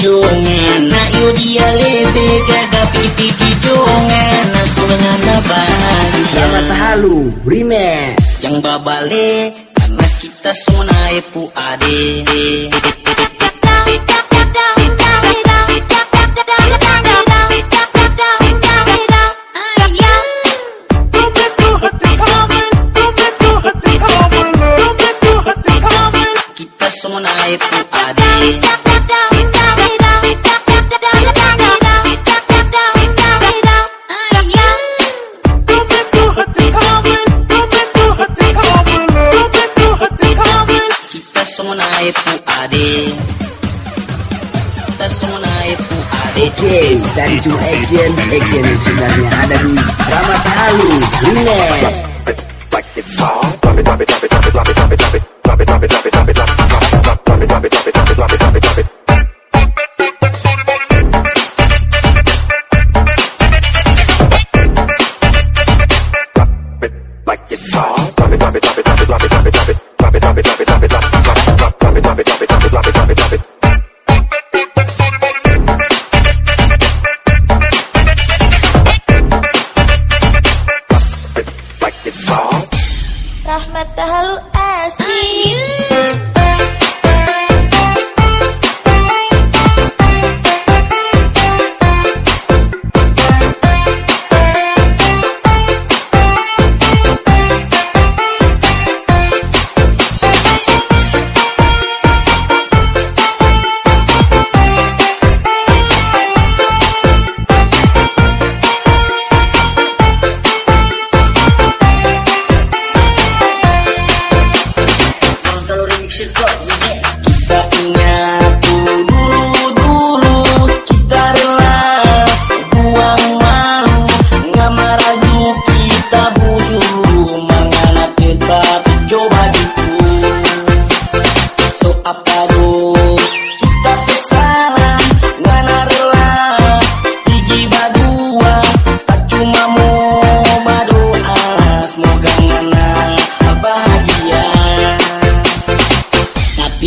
jongan Na dia lebe Gaga pigi-pigi jongan Na dengan abadi Selamat halu remix Yang babale Karena kita semua naik pu ade. Kita semua naik pu Oke dari Zoom Action Action yang sebenarnya. Ada di Selamat halu. Remix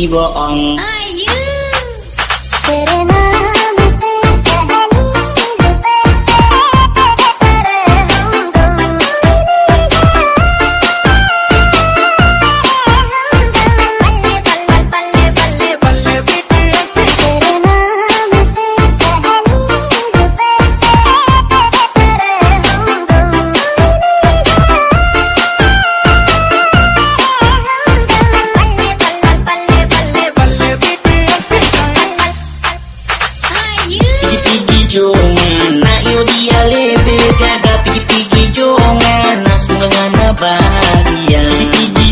evil on.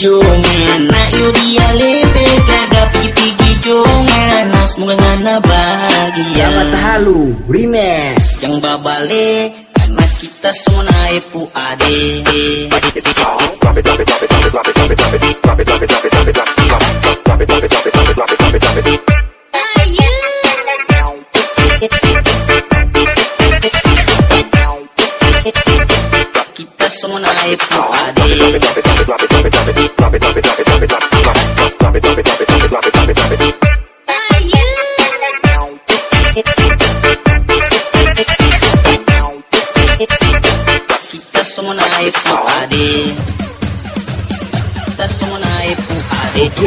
Pigi-pigi jongan Na yo dia lebe Gaga pigi-pigi jongan Na sungana bahagia Selamat halu remix Yang babale Karena kita semua naik pu ade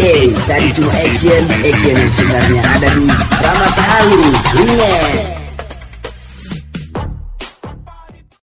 dari Zoom Action Action yang sebenarnya ada di Selamat halu remix